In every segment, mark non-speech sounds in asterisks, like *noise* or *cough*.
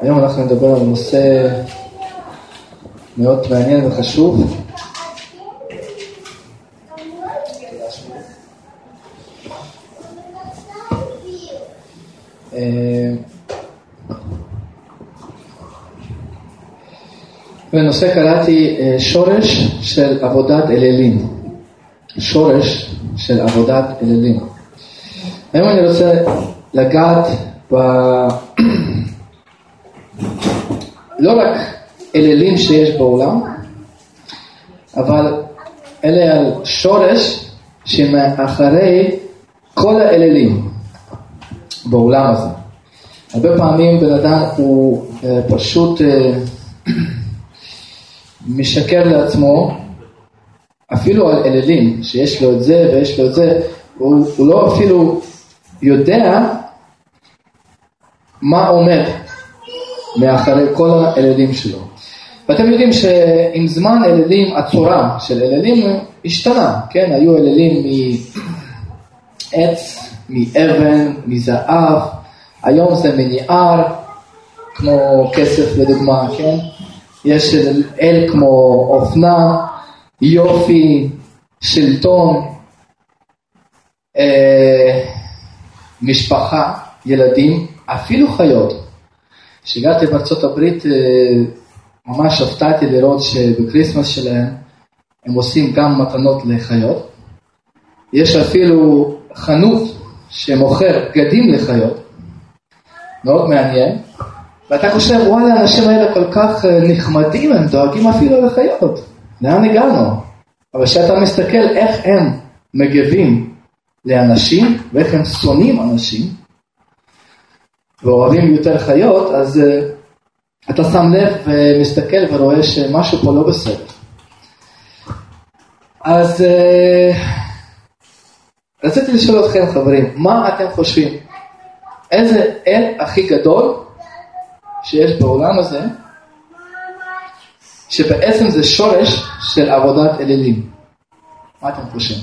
היום אנחנו נדבר על נושא מאוד מעניין וחשוב. בנושא קראתי אה, שורש של עבודת אלילים. שורש של עבודת אלילים. היום אני רוצה לגעת ב... לא רק אלילים שיש בעולם, אבל אלה על שורש שמאחרי כל האלילים בעולם הזה. הרבה פעמים בן אדם הוא אה, פשוט אה, *clears throat* משקר לעצמו, אפילו על אלילים, שיש לו את זה ויש לו את זה, הוא, הוא לא אפילו יודע מה עומד מאחורי כל האלילים שלו. ואתם יודעים שעם זמן אלילים, הצורה של אלילים השתנה, כן? היו אלילים מעץ, מאבן, מזהב, היום זה מניער, כמו כסף לדוגמה, כן? יש אל כמו אופנה, יופי, שלטון, אה, משפחה, ילדים, אפילו חיות. כשהגעתי בארצות הברית אה, ממש הפתעתי לראות שבקריסמס שלהם הם עושים גם מתנות לחיות. יש אפילו חנות שמוכר בגדים לחיות, מאוד מעניין. ואתה חושב, וואלה, האנשים האלה כל כך אה, נחמדים, הם דואגים אפילו לחיות. לאן הגענו? אבל כשאתה מסתכל איך הם מגיבים לאנשים, ואיך הם שונאים אנשים, ואוהבים יותר חיות, אז uh, אתה שם לב ומסתכל ורואה שמשהו פה לא בסדר. אז uh, רציתי לשאול אתכם, חברים, מה אתם חושבים? איזה אל הכי גדול שיש בעולם הזה, שבעצם זה שורש של עבודת אלילים. מה אתם חושבים?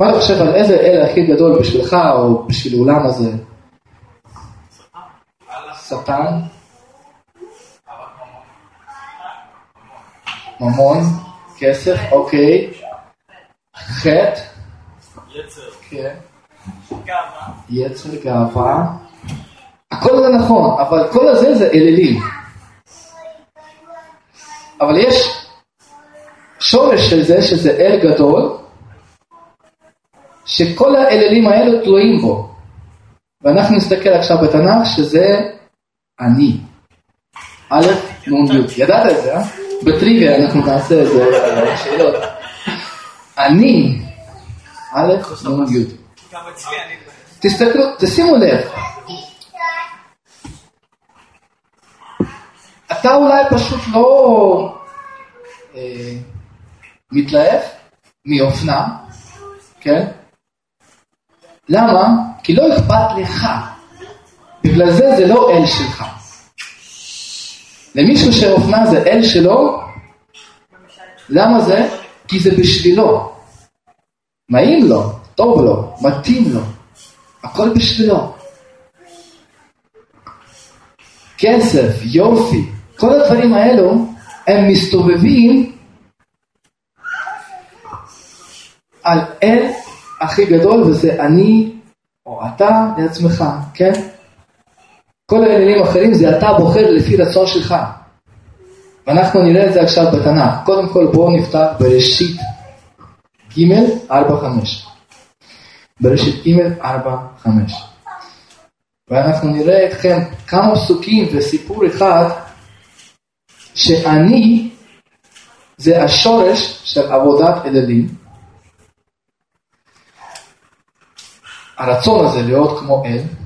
מה אתה חושב על איזה אל הכי גדול בשבילך או בשביל העולם הזה? שטן? ממון? כסף? אוקיי. חטא? יצר. כן. גאווה. יצר, גאווה. הכל זה נכון, אבל כל הזה זה אלילים. אבל יש שורש של זה, שזה אל גדול, שכל האלילים האלו תלויים בו. ואנחנו נסתכל עכשיו בתנ"ך שזה אני. א', נ', י'. ידעת את זה, אה? בטריוויה אנחנו נעשה את זה, שאלות. אני, א', נ', י'. תסתכלו, תשימו לב. אתה אולי פשוט לא אה, מתלהב מאופנה, כן? למה? כי לא אכפת לך. בגלל זה זה לא אל שלך. למישהו שאופנה זה אל שלו, למה זה? כי זה בשבילו. נעים לו, טוב לו, מתאים לו. הכל בשבילו. כסף, יופי, כל הדברים האלו, הם מסתובבים על אל הכי גדול, וזה אני או אתה לעצמך, כן? כל האלילים האחרים זה אתה בוחר לפי רצון שלך. ואנחנו נראה את זה עכשיו בתנ"ך. קודם כל בואו נפתח בראשית ג' 4-5. בראשית ג' 4-5. ואנחנו נראה אתכם כמה פסוקים וסיפור אחד שאני זה השורש של עבודת אלילים. הרצון הזה להיות כמו אל,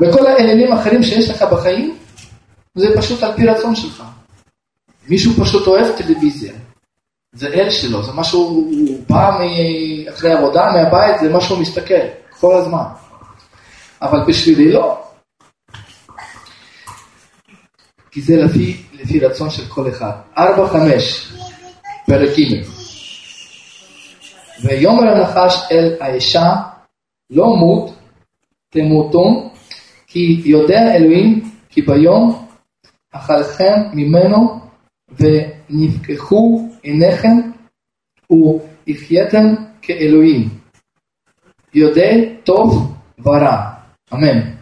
וכל האלילים האחרים שיש לך בחיים, זה פשוט על פי רצון שלך. מישהו פשוט אוהב טלוויזיה, זה אל שלו, זה משהו, הוא בא אחרי עבודה מהבית, זה משהו מסתכל כל הזמן. אבל בשבילי לא. כי זה לפי, לפי רצון של כל אחד. ארבע, חמש, פרק ג' ויאמר הנחש אל האישה, לא מות, תמותון, כי יודע אלוהים כי ביום אכלכם ממנו ונפקחו עיניכם והחייתם כאלוהים, יודע טוב ורע. אמן.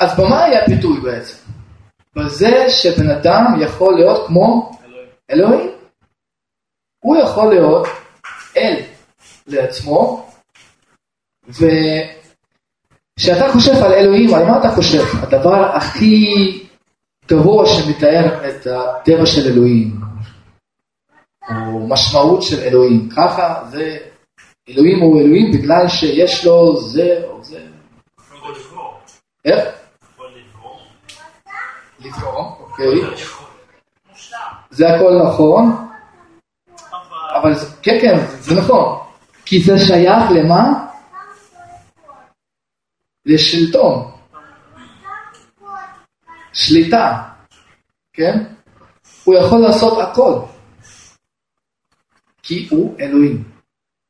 אז במה היה הפיתוי בעצם? בזה שבן אדם יכול להיות כמו אלוהים. הוא יכול להיות אל לעצמו, וכשאתה חושב על אלוהים, על מה אתה חושב? הדבר הכי גבוה שמתאר את הטבע של אלוהים, או משמעות של אלוהים. ככה זה, אלוהים הוא אלוהים בגלל שיש לו זה או זה. איך? אוקיי. זה הכל נכון, אבל כן, כן, זה נכון. כי זה שייך למה? לשלטון. שליטה, כן? הוא יכול לעשות הכל. כי הוא אלוהים.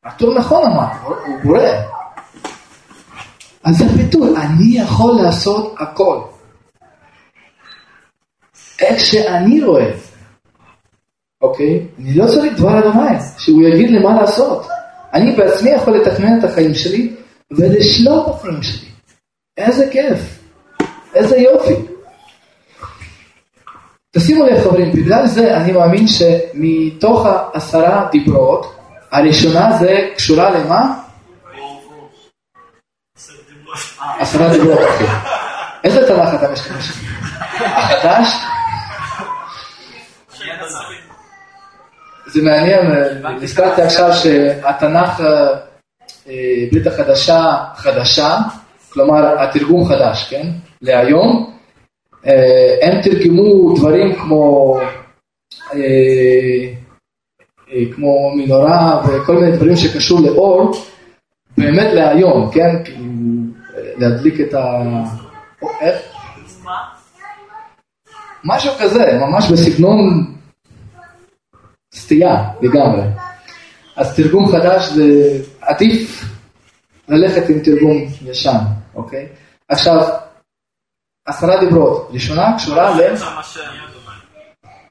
הטור נכון אמר, הוא בורא. אז זה ביטוי, אני יכול לעשות הכל. איך שאני רואה זה. אוקיי? אני לא צריך דבר אדוני, שהוא יגיד לי מה לעשות. אני בעצמי יכול לתכנן את החיים שלי ולשלוט בחיים שלי. איזה כיף, איזה יופי. תשימו לב חברים, בגלל זה אני מאמין שמתוך העשרה דיברות, הראשונה זה קשורה למה? עשרה דיברות. איזה תנ"ך אתה משתמש? החדש? זה מעניין, נזכרתי עכשיו שהתנ"ך, אה, ברית החדשה, חדשה, כלומר התרגום חדש, כן? להיום, אה, הם תרגמו דברים כמו, אה, אה, כמו מנורה וכל מיני דברים שקשור לאור, באמת להיום, כן? להדליק את ה... איך? משהו כזה, ממש בסגנון סטייה לגמרי. אז תרגום חדש זה עדיף ללכת עם תרגום ישן, אוקיי? עכשיו, עשרה דיברות, ראשונה קשורה ל...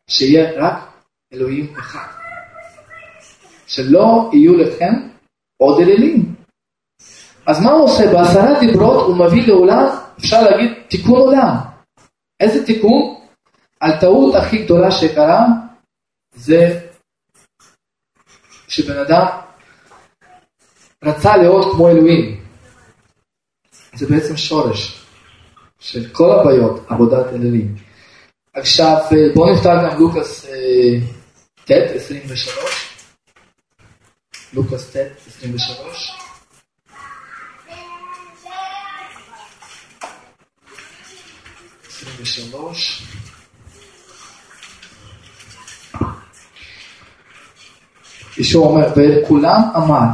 שיהיה רק אלוהים אחד. שלא יהיו לכם עוד אלילים. אז מה הוא עושה? בעשרה דיברות הוא מביא לעולם, אפשר להגיד, תיקון עולם. איזה תיקון? על טעות הכי גדולה שקרה, זה שבן אדם רצה להיות כמו אלוהים. זה בעצם שורש של כל הבעיות, עבודת אלילים. עכשיו אה, בואו נפתח גם לוקאס אה, ט' 23. לוקאס ט' 23. עשרים ושלוש. ישוע אומר, וכולם אמר,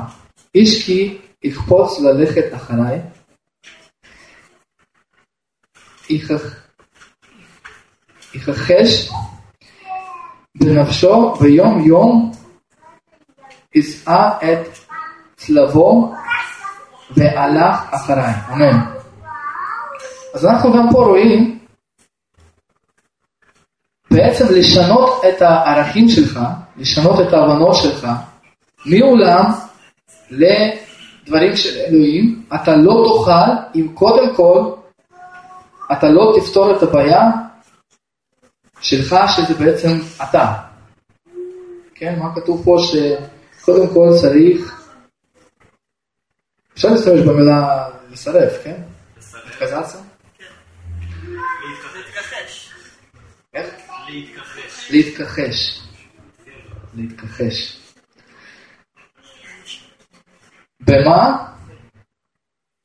איש כי יכפוץ ללכת אחריי, יכחש בנפשו ויום יום יישא את צלבו והלך אחריי. אמן. אז אנחנו גם פה רואים בעצם לשנות את הערכים שלך, לשנות את ההבנות שלך, מעולם לדברים של אלוהים, אתה לא תוכל אם קודם כל אתה לא תפתור את הבעיה שלך שזה בעצם אתה. כן, מה כתוב פה שקודם כל צריך, אפשר להשתמש במילה לסרב, כן? התקזציה? להתכחש. איך? להתכחש. להתכחש. להתכחש. במה?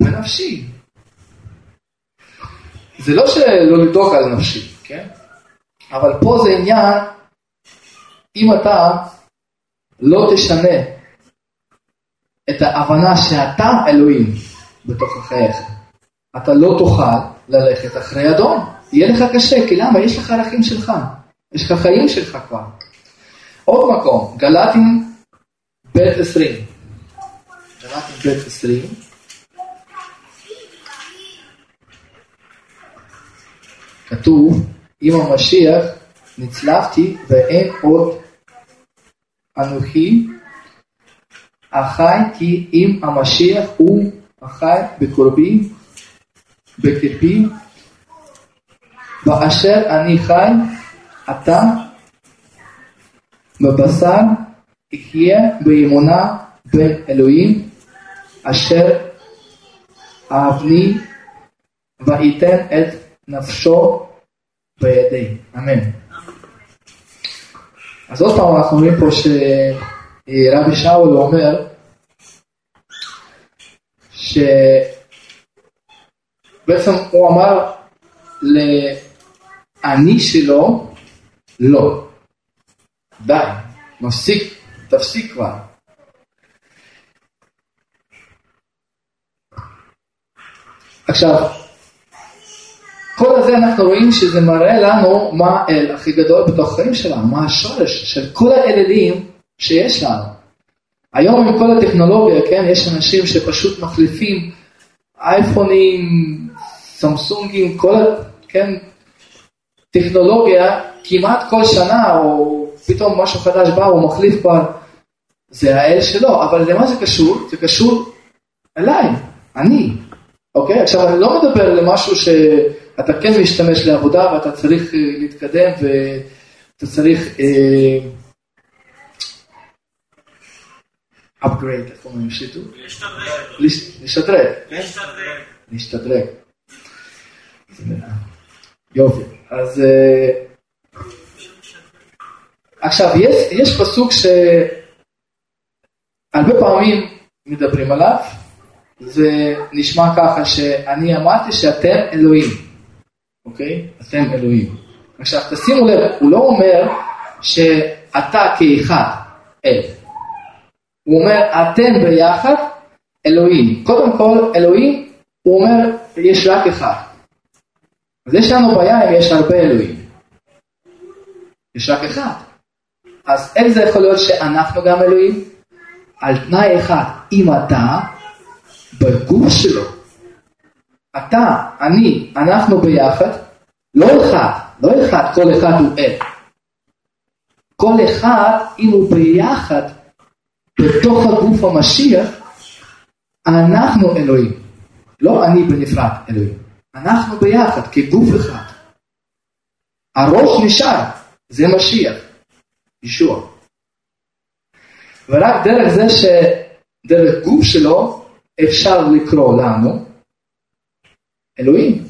בנפשי. זה לא שלא לבדוק על נפשי, כן? אבל פה זה עניין, אם אתה לא תשנה את ההבנה שאתה אלוהים בתוך חייך, אתה לא תוכל ללכת אחרי אדון. יהיה לך קשה, כי למה? יש לך ערכים שלך, יש לך חיים שלך כבר. עוד מקום, גלטים ב' 20. גלטים ב' 20. כתוב, עם המשיח נצלבתי ואין עוד אנוכי החי כי אם המשיח הוא החי בקרבי, בקרבי, ואשר אני חי, אתה בבשר אחיה באמונה באלוהים, אשר אהבני וייתן את נפשו בידי. אמן. אז עוד פעם אנחנו רואים פה שרבי שאול אומר שבעצם הוא אמר לאני שלו לא. די, מפסיק, תפסיק כבר. עכשיו, כל הזה אנחנו רואים שזה מראה לנו מה האל הכי גדול בתוך החיים שלנו, מה השורש של כל האלילים שיש לנו. היום עם כל הטכנולוגיה, כן, יש אנשים שפשוט מחליפים אייפונים, סמסונגים, כל, כן, טכנולוגיה כמעט כל שנה, או פתאום משהו חדש בא, הוא מחליף כבר, זה האל שלו, אבל למה זה קשור? זה קשור אליי, אני, אוקיי? עכשיו אני לא מדבר למשהו שאתה כן משתמש לעבודה ואתה צריך אה, להתקדם ואתה צריך אה, upgrade, איך אומרים שיטו? להשתדרג. להשתדרג. יופי, אז אה, עכשיו יש, יש פסוק שהרבה פעמים מדברים עליו, זה נשמע ככה שאני אמרתי שאתם אלוהים, אוקיי? אתם אלוהים. עכשיו תשימו לב, הוא לא אומר שאתה כאחד אל, הוא אומר אתם ביחד אלוהים. קודם כל אלוהים, הוא אומר יש רק אחד. אז יש לנו בעיה אם יש הרבה אלוהים. יש רק אחד. אז איך זה יכול להיות שאנחנו גם אלוהים? על תנאי אחד, אם אתה בגוף שלו, אתה, אני, אנחנו ביחד, לא אחד, לא אחד, כל אחד הוא אל. כל אחד, אם הוא ביחד בתוך הגוף המשיח, אנחנו אלוהים. לא אני בנפרד אלוהים. אנחנו ביחד כגוף אחד. הראש נשאר, זה משיח, ישוע. ורק דרך זה שדרך גוף שלו אפשר לקרוא לנו אלוהים,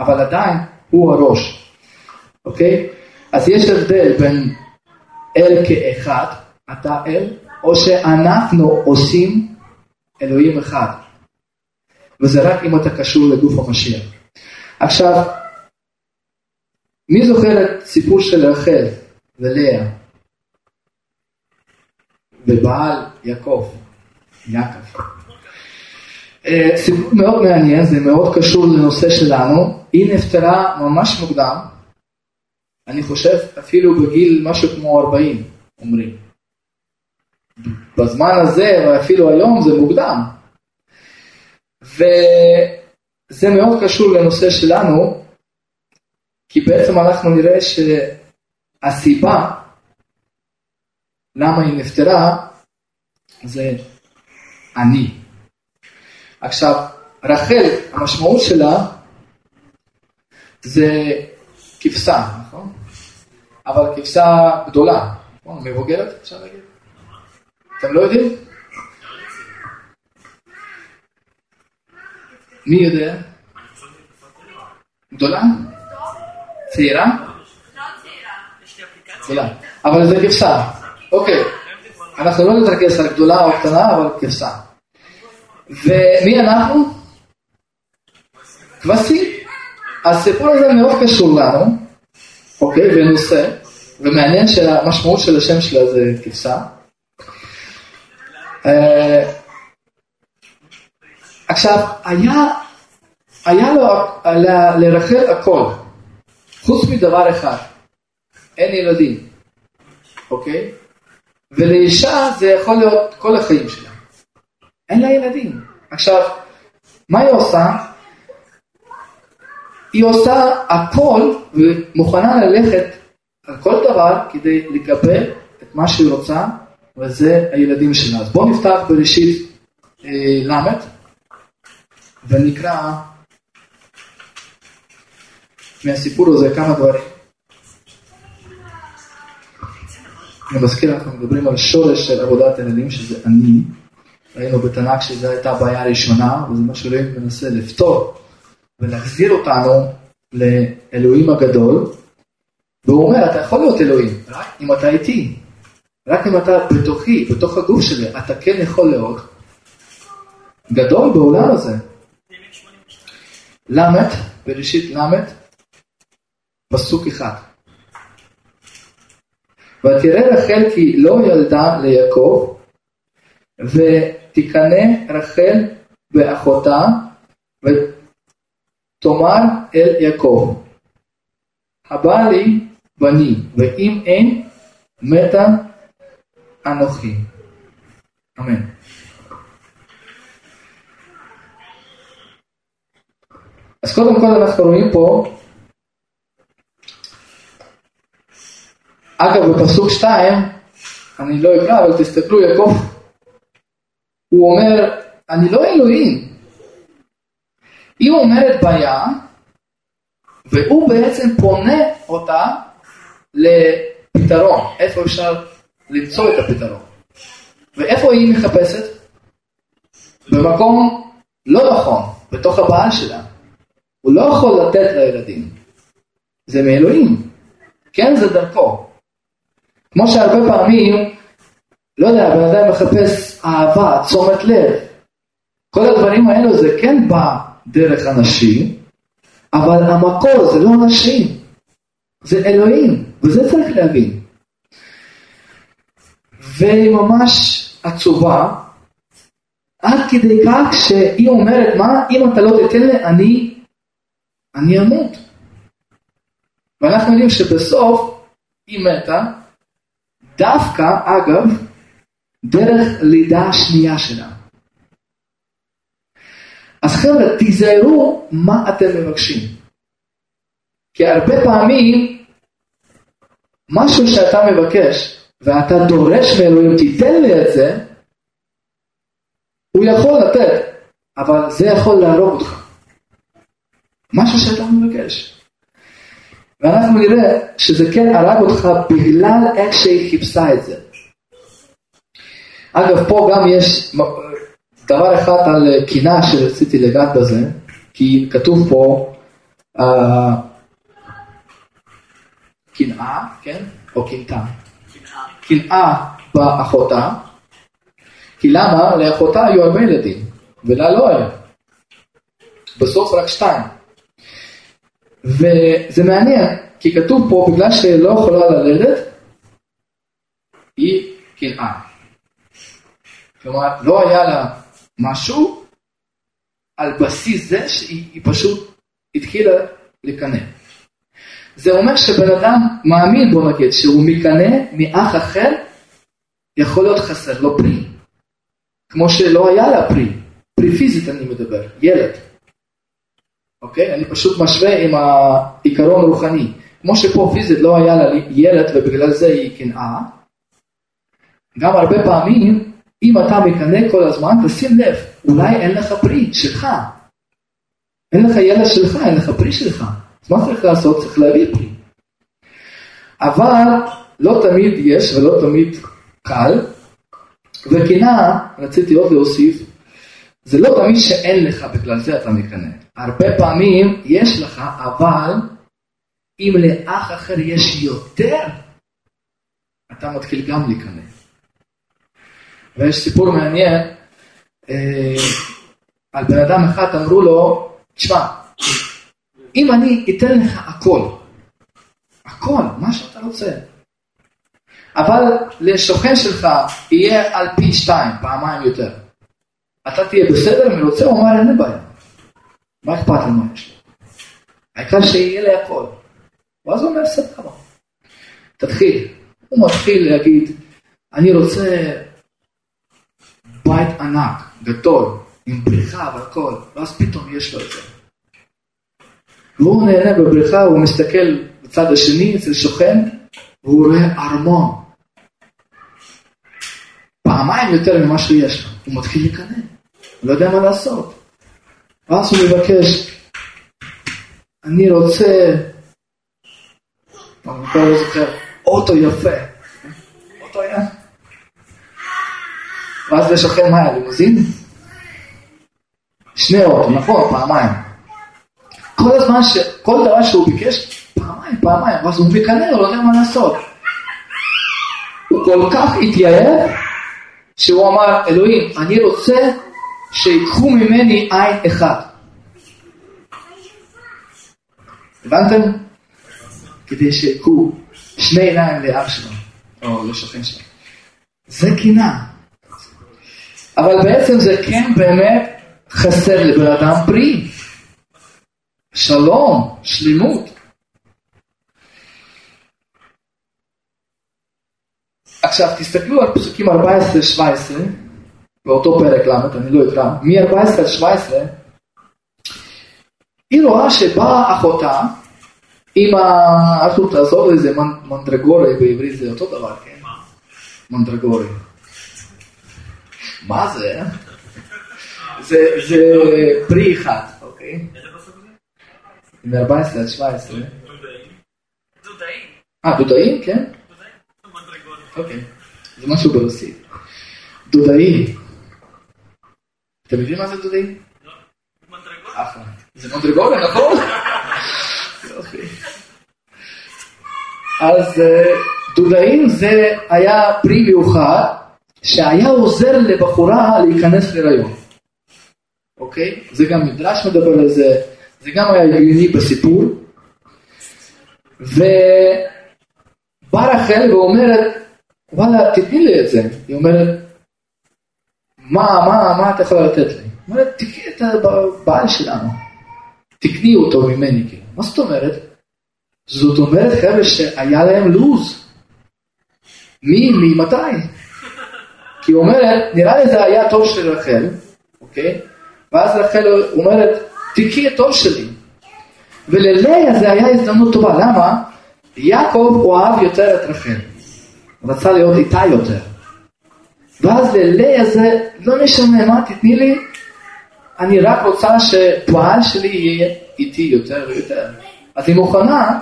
אבל עדיין הוא הראש, אוקיי? אז יש הבדל בין אל כאחד, אתה אל, או שאנחנו עושים אלוהים אחד. וזה רק אם אתה קשור לגוף המשיח. עכשיו, מי זוכר את סיפור של רחל ולאה ובעל יעקב, יעקב? אה, סיפור מאוד מעניין, זה מאוד קשור לנושא שלנו. היא נפטרה ממש מוקדם, אני חושב אפילו בגיל משהו כמו 40, אומרים. בזמן הזה, ואפילו היום זה מוקדם. וזה מאוד קשור לנושא שלנו, כי בעצם אנחנו נראה שהסיבה למה היא נפטרה זה אני. עכשיו, רחל, המשמעות שלה זה כבשה, נכון? אבל כבשה גדולה, נכון? מבוגרת, אפשר להגיד? אתם לא יודעים? מי יודע? גדולה? צעירה? גדולה. אבל זה כבשה. אוקיי. אנחנו לא נתרכז על גדולה או קטנה, אבל כבשה. ומי אנחנו? כבשים. הסיפור הזה מאוד קשור לנו, אוקיי, ונושא, ומעניין שהמשמעות של השם שלה זה כבשה. אה, עכשיו, היה, היה לו, לרחל הכל, חוץ מדבר אחד, אין ילדים, אוקיי? ולאישה זה יכול להיות כל החיים שלה. אין לה ילדים. עכשיו, מה היא עושה? היא עושה הכל ומוכנה ללכת על כל דבר כדי לקבל את מה שהיא רוצה, וזה הילדים שלה. אז בואו נפתח בראשית אה, ל' ונקרא מהסיפור הזה כמה דברים. אני מזכיר, אנחנו מדברים על שורש של עבודת הילדים, שזה אני. ראינו בתנ"ך שזו הייתה הבעיה הראשונה, וזה מה שאלוהים מנסה לפתור ולהחזיר אותנו לאלוהים הגדול. והוא אומר, אתה יכול להיות אלוהים, רק אם אתה איתי. רק אם אתה בתוכי, בתוך הגוף שלי, אתה כן יכול להיות גדול בעולם הזה. ל', בראשית ל', פסוק אחד. ותראה רחל כי לא ילדה ליעקב, ותקנא רחל באחותה, ותאמר אל יעקב, הבא לי בני, ואם אין, מתה אנוכי. אמן. אז קודם כל אנחנו רואים פה, אגב בפסוק 2, אני לא אקרא, אבל תסתכלו, יעקב, הוא אומר, אני לא אלוהים. היא אומרת בעיה, והוא בעצם פונה אותה לפתרון, איפה אפשר למצוא את הפתרון. ואיפה היא מחפשת? במקום לא נכון, בתוך הבעל שלה. הוא לא יכול לתת לילדים. זה מאלוהים. כן, זה דרכו. כמו שהרבה פעמים, לא יודע, בן אדם מחפש אהבה, תשומת לב. כל הדברים האלו זה כן בא דרך אנשים, אבל המקור זה לא אנשים, זה אלוהים, וזה צריך להבין. והיא ממש עצובה, עד כדי כך שהיא אומרת, מה, אם אתה לא תיתן לי, אני, אני אמות. ואנחנו יודעים שבסוף היא מתה, דווקא, אגב, דרך לידה השנייה שלה. אז חבר'ה, תיזהרו מה אתם מבקשים. כי הרבה פעמים, משהו שאתה מבקש, ואתה דורש מאלוהים, תיתן לי את זה, הוא יכול לתת, אבל זה יכול להרוג אותך. משהו שאתה מבקש. ואנחנו נראה שזה כן הרג אותך בגלל איך שהיא חיפשה את זה. אגב, פה גם יש דבר אחד על קינה שרציתי לגעת בזה, כי כתוב פה קנאה, כן? או קנתה. קנאה באחותה, כי למה? לאחותה היו הרבה ילדים, ולה לא היה. בסוף רק שתיים. וזה מעניין, כי כתוב פה, בגלל שהיא לא יכולה ללדת, היא קנאה. כלומר, לא היה לה משהו על בסיס זה שהיא פשוט התחילה לקנא. זה אומר שבן אדם מאמין, בוא נגיד, שהוא מקנא מאח אחר, יכול להיות חסר לו פרי. כמו שלא היה לה פרי, פרי פיזית אני מדבר, ילד. אוקיי? אני פשוט משווה עם העיקרון הרוחני. כמו שפה פיזית לא היה לה ילד ובגלל זה היא קנאה, גם הרבה פעמים, אם אתה מקנא כל הזמן, תשים לב, אולי אין לך פרי שלך. אין לך ילד שלך, אין לך פרי שלך. אז מה צריך לעשות? צריך להביא פרי. אבל לא תמיד יש ולא תמיד קל, וקנאה, רציתי עוד להוסיף, זה לא תמיד שאין לך, בגלל זה אתה מקנא. הרבה פעמים יש לך, אבל אם לאח אחר יש יותר, אתה מתחיל גם לקנא. ויש סיפור מעניין, אה, על בן אדם אחד אמרו לו, תשמע, אם אני אתן לך הכל, הכל, מה שאתה רוצה, אבל לשוכן שלך יהיה על פי שתיים, פעמיים יותר. אתה תהיה בסדר, מרוצה, הוא אמר, אין לי בעיה. מה אכפת מה יש לי? העיקר שיהיה לי הכל. ואז הוא אומר, סבבה. תתחיל. הוא מתחיל להגיד, אני רוצה בית ענק, גדול, עם בריכה והכל, ואז פתאום יש לו את זה. והוא נהנה בבריכה, הוא מסתכל בצד השני אצל שוכן, והוא רואה ארמון. פעמיים יותר ממה שיש לו. הוא מתחיל לקנא, לא יודע מה לעשות. ואז הוא מבקש, אני רוצה, אני לא זוכר, אוטו יפה. אוטו היה. ואז לשכן מה היה, לימוזין? שני אוטו, נכון, פעמיים. כל הזמן, ש... כל דבר שהוא ביקש, פעמיים, פעמיים, ואז הוא מקנא, הוא לא יודע מה לעשות. הוא כל כך התייעל, שהוא אמר, אלוהים, אני רוצה שיקחו ממני עין אחד. הבנתם? כדי שיקחו שני עיניים לאח שלו, או לשכן שלו. זה קנאה. אבל בעצם זה כן באמת חסר לבן אדם בריא. שלום, שלמות. עכשיו תסתכלו על פסוקים 14-17 באותו פרק ל', אני לא אקרא, מ-14 עד 17 היא רואה שבאה אחותה עם ה... ארתור תעזור לי, זה מנדרגורי בעברית זה אותו דבר, כן? מנדרגורי. מה זה? זה, פרי אחד, אוקיי? מ-14 עד 17. דודאים. אה, דודאים, כן? אוקיי. זה משהו ברוסית. דודאי. אתם יודעים מה זה דודאי? אחלה. זה מדרגורה, נכון? יופי. אז אה, דודאים זה היה פרי מיוחד שהיה עוזר לבחורה להיכנס להיריון. אוקיי? זה גם מדרש מדבר על זה, זה גם היה הגיוני בסיפור. ובא רחל ואומרת, וואלה, תתני לי את זה. היא אומרת, מה, מה, מה את יכולה לתת לי? היא אומרת, תקני את הבעל שלנו. תקני אותו ממני, כאילו. מה זאת אומרת? זאת אומרת, חבר'ה, שהיה להם לו"ז. מי, ממתי? כי היא אומרת, נראה לי זה היה טוב של רחל, אוקיי? ואז רחל אומרת, תקחי את טוב שלי. וללאה זה היה הזדמנות טובה, למה? יעקב הוא אהב יותר את רחל. רצה להיות איתה יותר. ואז ללאה זה, לא משנה מה, תתני לי, אני רק רוצה שפועל שלי יהיה איתי יותר ויותר. אז היא מוכנה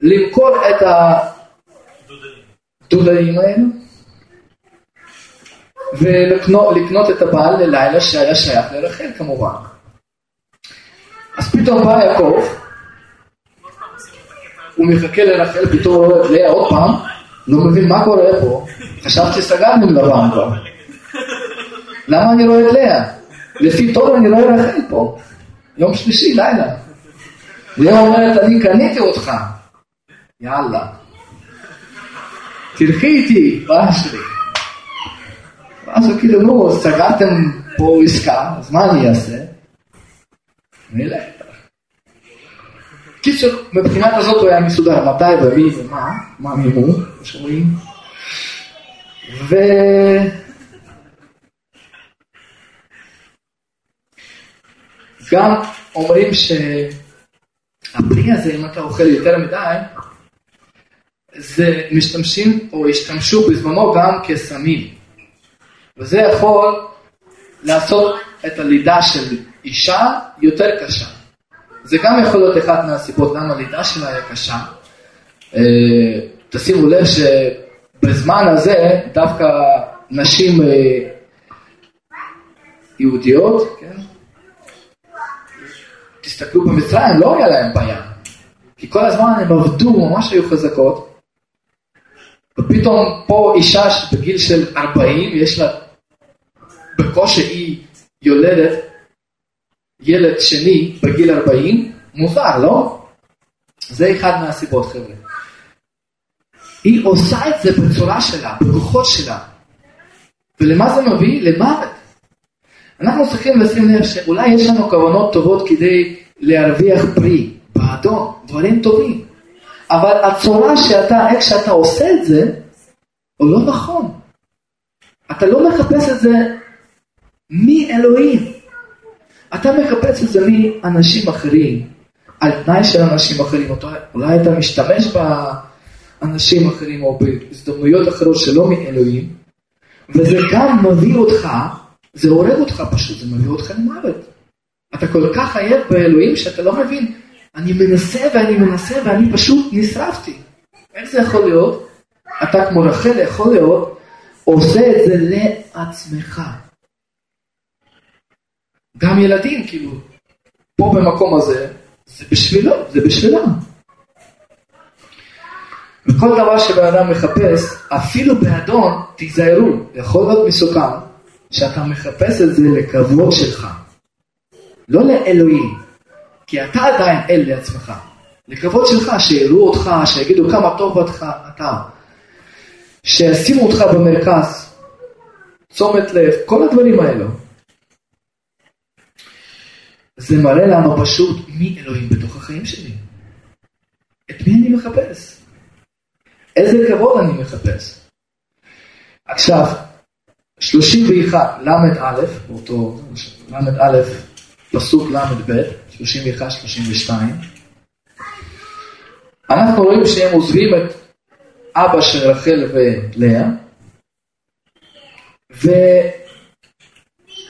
למכור את הדודאים האלו ולקנות את הבעל ללילה שהיה שייך לרחל כמובן. אז פתאום בא יעקב, הוא מחכה לרחל, פתאום הוא רואה את לאה עוד פעם, לא מבין מה קורה פה, חשבתי שסגרנו עם לבן כבר. למה אני רואה את לאה? לפי טוב אני רואה רחל פה, יום שלישי, לילה. לאה אומרת, אני קניתי אותך. יאללה. תלכי איתי, בעיה ואז הוא כאילו, נו, סגרתם פה עסקה, אז מה אני אעשה? נלך. קיצור, מבחינת הזאת הוא היה מסודר, מתי ומי ומה, מה מי הוא, כמו שאומרים. ו... גם אומרים שהפרי הזה, אם אתה אוכל יותר מדי, זה משתמשים או השתמשו בזמנו גם כסמים. וזה יכול לעשות את הלידה של אישה יותר קשה. זה גם יכול להיות אחת מהסיבות למה הלידה שלה היה קשה. אה, תשימו לב שבזמן הזה דווקא נשים אה, יהודיות, כן? תסתכלו במצרים, לא היה להם בעיה. כי כל הזמן הם עבדו, ממש היו חזקות. ופתאום פה אישה בגיל של 40, יש לה, בקושי היא יולדת ילד שני בגיל 40, מוזר, לא? זה אחד מהסיבות, חבר'ה. היא עושה את זה בצורה שלה, בכוחות שלה. ולמה זה מביא? למוות. אנחנו צריכים לשים לב שאולי יש לנו כוונות טובות כדי להרוויח פרי, באדום, דברים טובים. אבל הצורה שאתה, איך שאתה עושה את זה, הוא לא נכון. אתה לא מחפש את זה מאלוהים. אתה מחפש את זה מאנשים אחרים. על תנאי של אנשים אחרים, אולי אתה משתמש באנשים אחרים או בהזדמנויות אחרות שלא מאלוהים, וזה גם מביא אותך, זה הורג אותך פשוט, זה מביא אותך למוות. אתה כל כך עייף באלוהים שאתה לא מבין, אני מנסה ואני מנסה ואני פשוט נשרפתי. איך זה יכול להיות? אתה כמו רחל יכול להיות, עושה את זה לעצמך. גם ילדים, כאילו, פה במקום הזה, זה בשבילו, זה בשבילם. וכל דבר שבן אדם מחפש, אפילו באדון, תיזהרו, יכול להיות מסוכן, שאתה מחפש את זה לכבוד שלך, לא לאלוהים, כי אתה עדיין אל לעצמך, לכבוד שלך, שיראו אותך, שיגידו כמה טוב אותך, אתה, שישימו אותך במרכז, תשומת לב, כל הדברים האלו. זה מראה לנו פשוט מי אלוהים בתוך החיים שלי. את מי אני מחפש? איזה כבוד אני מחפש? עכשיו, 31 ל"א, באותו ל"א, פסוק ל"ב, 31-32, אנחנו רואים שהם עוזבים את אבא של רחל ולאה,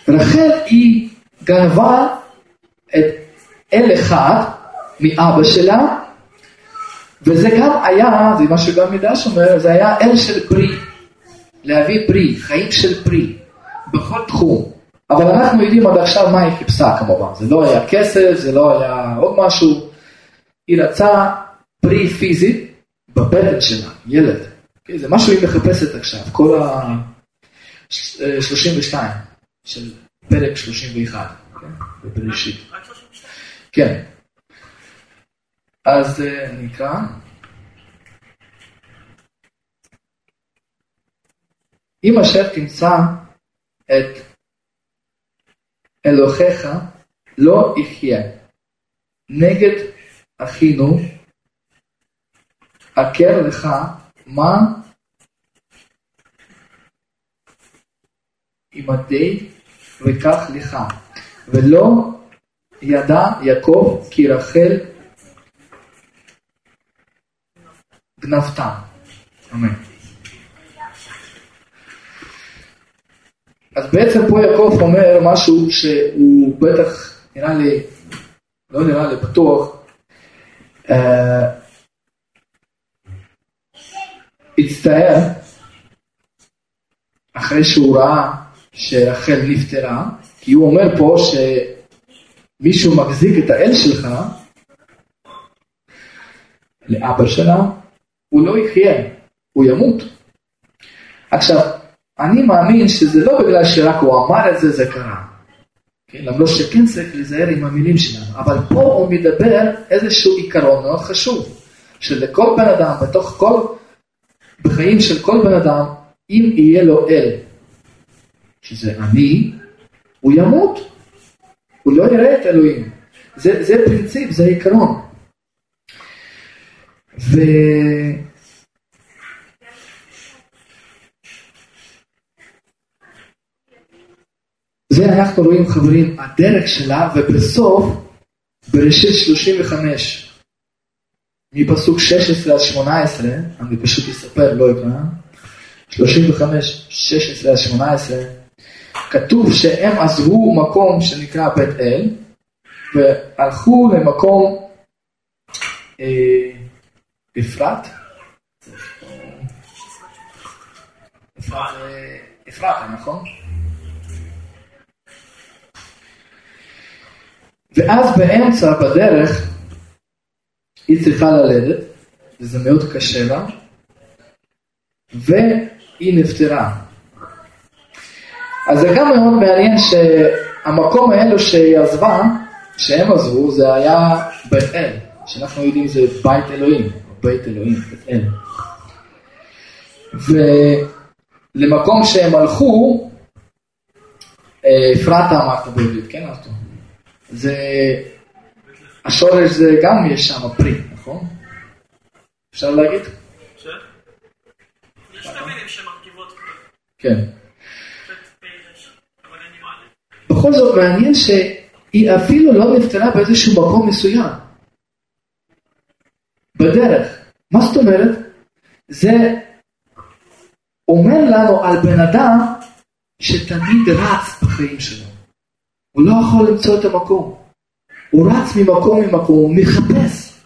ורחל היא גנבה את אל אחד מאבא שלה, וזה גם היה, זה מה שגם מדרש אומר, זה היה אל של פרי, להביא פרי, חיים של פרי, בכל תחום. אבל אנחנו יודעים עד עכשיו מה היא חיפשה כמובן, זה לא היה כסף, זה לא היה עוד משהו, היא רצה פרי פיזי בבטן שלה, ילד. Okay, זה משהו היא מחפשת עכשיו, כל ה-32 של פרק 31, okay, בבראשית. כן. אז אה, נקרא. אם אשר תמצא את אלוהיך לא יחיה. נגד אחינו עקר לך מה עמדי וקח לך, ולא ידע יעקב כי רחל גנבתה. אמן. אז בעצם פה יעקב אומר משהו שהוא בטח, נראה לי, לא נראה לי, בטוח, אה, הצטער אחרי שהוא ראה שרחל נפטרה, כי הוא אומר פה שמישהו מחזיק את האל שלך לאבא שלה, הוא לא יחיה, הוא ימות. עכשיו, אני מאמין שזה לא בגלל שרק הוא אמר את זה, זה קרה. כן? למרות שכן צריך להיזהר עם המילים שלנו, אבל פה הוא מדבר איזשהו עיקרון מאוד חשוב, שלכל בן אדם, בתוך כל, בחיים של כל בן אדם, אם יהיה לו אל, שזה אני, הוא ימות, הוא לא יראה את אלוהים. זה, זה פרינציפ, זה עיקרון. ו... זה אנחנו רואים חברים, הדרך שלה, ובסוף, בראשית 35, מפסוק 16 עד 18, אני פשוט אספר, לא אקרא, 35, 16 עד 18, כתוב שהם עזבו מקום שנקרא בית אל, והלכו למקום אה, אפרת, אפרת, נכון? ואז באמצע, בדרך, היא צריכה ללדת, וזה מאוד קשה לה, והיא נפטרה. אז זה גם מאוד מעניין שהמקום האלו שהיא עזבה, שהם עזבו, זה היה בית אל, שאנחנו יודעים זה בית אלוהים, בית אלוהים, בית אל. ולמקום שהם הלכו, אה, אפרתה אמרת בעברית, כן? זה, השורש זה גם יש שם פרי, נכון? אפשר להגיד? יש את המילים שמרכיבות כן. בכל זאת מעניין שהיא אפילו לא נפטרה באיזשהו מקום מסוים. בדרך. מה זאת אומרת? זה אומר לנו על בן אדם שתמיד רץ בחיים שלו. הוא לא יכול למצוא את המקום. הוא רץ ממקום למקום, הוא מחפש.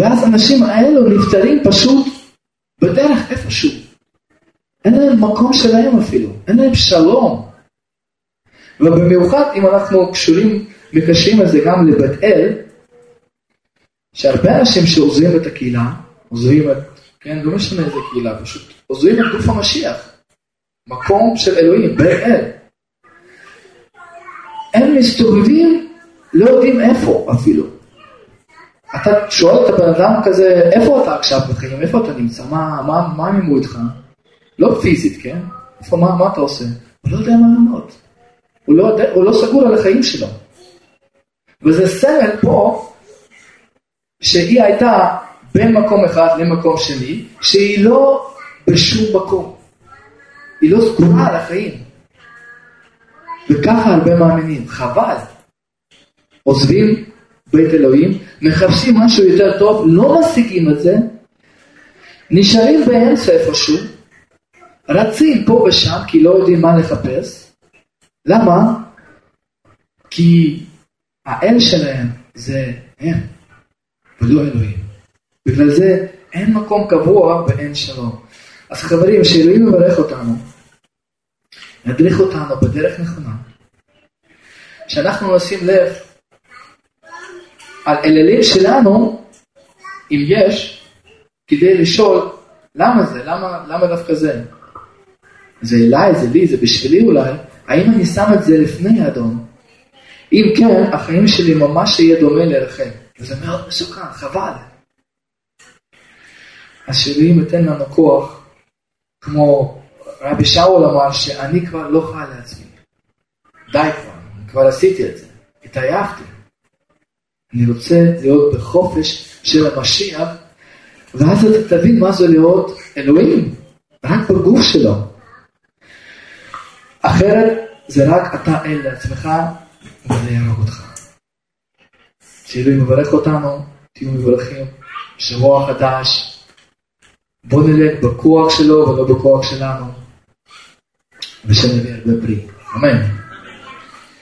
ואז האנשים האלו נפטרים פשוט בדרך איפשהו. אין להם מקום שלהם אפילו, אין להם שלום. ובמיוחד אם אנחנו קשורים, מקשרים את זה גם לבית אל, שהרבה אנשים שעוזבים את הקהילה, עוזבים את, כן, לא משנה איזה קהילה, פשוט עוזבים את גוף המשיח, מקום של אלוהים, בית אל. הם מסתובבים, לא יודעים איפה אפילו. אתה שואל את הבן אדם כזה, איפה אתה עכשיו בחיים, איפה אתה נמצא, מה, מה, מה איתך? לא פיזית, כן? איפה, מה, מה אתה עושה? הוא לא יודע מה לענות. הוא לא, הוא לא סגור על החיים שלו. וזה סמל פה, שהיא הייתה בין מקום אחד למקום שני, שהיא לא בשום מקום. היא לא סגורה על החיים. וככה הרבה מאמינים, חבל. עוזבים בית אלוהים, מחפשים משהו יותר טוב, לא משיגים את זה, נשארים באמצע איפשהו, רצים פה ושם כי לא יודעים מה לחפש. למה? כי האל שלהם זה הם, ולא אלוהים. בגלל זה אין מקום קבוע ואין שלום. אז חברים, שאלוהים מברך אותנו, ידריך אותנו בדרך נכונה, שאנחנו נשים לב על אלילים שלנו, אם יש, כדי לשאול למה זה, למה, למה דווקא זה. זה אליי, זה לי, זה בשבילי אולי, האם אני שם את זה לפני האדון? אם כן, החיים שלי ממש יהיה דומה לרחם, וזה מאוד מסוכן, חבל. אז שאלוהים ייתן לנו כוח, כמו רבי שאול אמר, שאני כבר לא חי לעצמי. די כבר, כבר עשיתי את זה, התעייפתי. אני רוצה להיות בחופש של המשיח, ואז אתה תבין מה זה להיות אלוהים, רק בגוף שלו. אחרת זה רק אתה אל לעצמך, וזה יהרוג אותך. שאלוהים מברך אותנו, תהיו מבורכים, שבוע חדש, בוא נלך בכוח שלו ולא בכוח שלנו, ושנביא הרבה פרי. אמן.